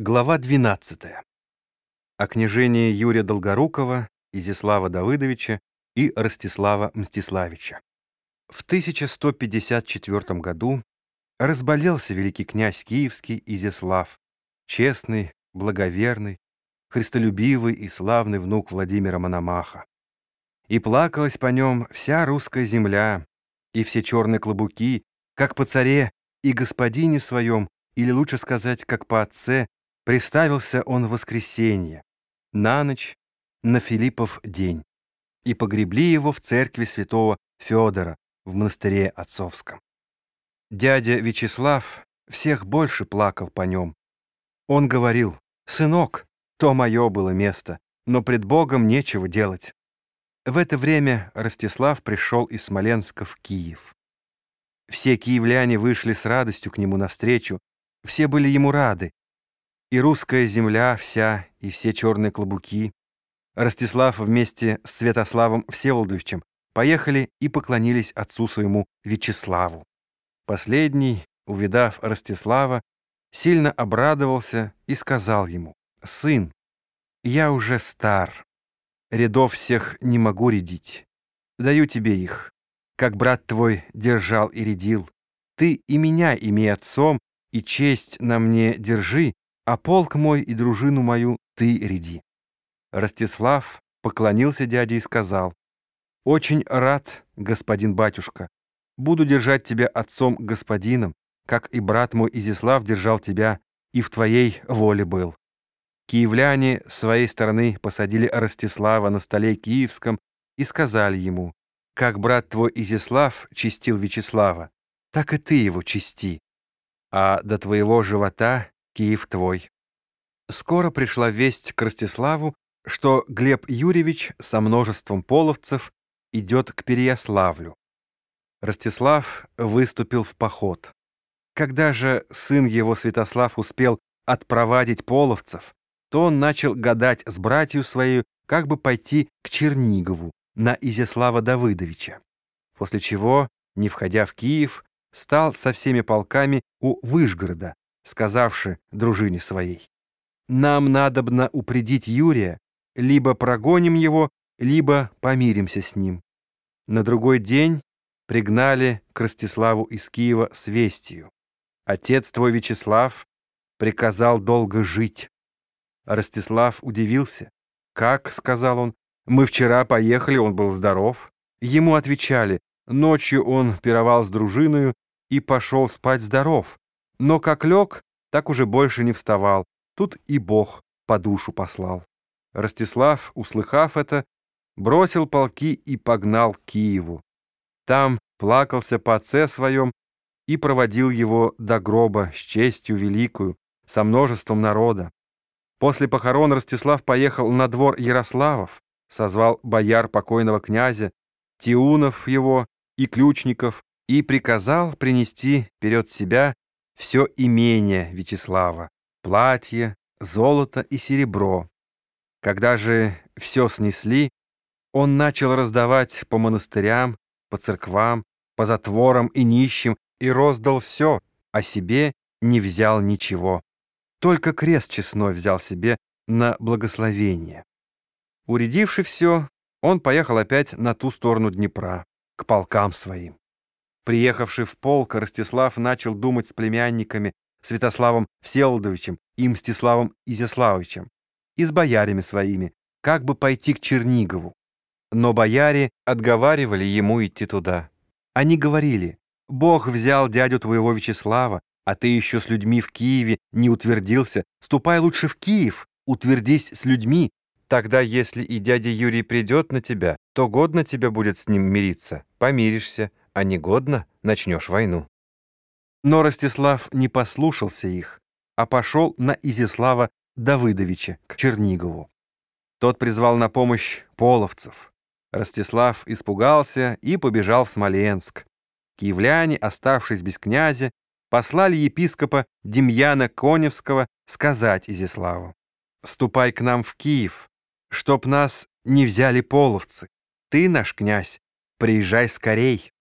Глава 12. О княжении Юрия Долгорукова, Изяслава Давыдовича и Ростислава Мстиславича. В 1154 году разболелся великий князь Киевский Изяслав, честный, благоверный, христолюбивый и славный внук Владимира Мономаха. И плакалась по нем вся русская земля, и все черные клобуки, как по царе и господине своем, или лучше сказать, как по отце, Приставился он в воскресенье, на ночь, на Филиппов день, и погребли его в церкви святого Федора в монастыре отцовском. Дядя Вячеслав всех больше плакал по нем. Он говорил, «Сынок, то мое было место, но пред Богом нечего делать». В это время Ростислав пришел из Смоленска в Киев. Все киевляне вышли с радостью к нему навстречу, все были ему рады, и русская земля вся, и все черные клобуки. Ростислав вместе с Святославом Всеволодовичем поехали и поклонились отцу своему Вячеславу. Последний, увидав Ростислава, сильно обрадовался и сказал ему, «Сын, я уже стар, рядов всех не могу рядить. Даю тебе их, как брат твой держал и рядил. Ты и меня имей отцом, и честь на мне держи, а полк мой и дружину мою ты ряди». Ростислав поклонился дяде и сказал, «Очень рад, господин батюшка, буду держать тебя отцом-господином, как и брат мой Изяслав держал тебя и в твоей воле был». Киевляне с своей стороны посадили Ростислава на столе киевском и сказали ему, «Как брат твой Изяслав чистил Вячеслава, так и ты его чисти, а до твоего живота Киев твой». Скоро пришла весть к Ростиславу, что Глеб Юрьевич со множеством половцев идет к Переяславлю. Ростислав выступил в поход. Когда же сын его Святослав успел отпровадить половцев, то он начал гадать с братью своей, как бы пойти к Чернигову на Изяслава Давыдовича. После чего, не входя в Киев, стал со всеми полками у Выжгорода, сказавши дружине своей, «Нам надобно упредить Юрия, либо прогоним его, либо помиримся с ним». На другой день пригнали к Ростиславу из Киева с вестью. «Отец твой Вячеслав приказал долго жить». Ростислав удивился. «Как?» — сказал он. «Мы вчера поехали, он был здоров». Ему отвечали, ночью он пировал с дружиною и пошел спать здоров, но как лег, так уже больше не вставал. Тут и Бог по душу послал. Ростислав, услыхав это, бросил полки и погнал к Киеву. Там плакался по отце своем и проводил его до гроба с честью великую, со множеством народа. После похорон Ростислав поехал на двор Ярославов, созвал бояр покойного князя, Тиунов его и ключников, и приказал принести вперед себя все имение Вячеслава, платье, золото и серебро. Когда же все снесли, он начал раздавать по монастырям, по церквам, по затворам и нищим, и роздал все, а себе не взял ничего. Только крест честной взял себе на благословение. Уредивши все, он поехал опять на ту сторону Днепра, к полкам своим. Приехавший в полк, Ростислав начал думать с племянниками Святославом Всеволодовичем и Мстиславом Изяславовичем и с боярями своими, как бы пойти к Чернигову. Но бояре отговаривали ему идти туда. Они говорили, «Бог взял дядю твоего Вячеслава, а ты еще с людьми в Киеве не утвердился. Ступай лучше в Киев, утвердись с людьми. Тогда, если и дядя Юрий придет на тебя, то годно тебе будет с ним мириться. Помиришься, а негодно начнешь войну. Но Ростислав не послушался их, а пошел на Изяслава Давыдовича к Чернигову. Тот призвал на помощь половцев. Ростислав испугался и побежал в Смоленск. Киевляне, оставшись без князя, послали епископа Демьяна Коневского сказать Изяславу, «Ступай к нам в Киев, чтоб нас не взяли половцы. Ты, наш князь, приезжай скорей».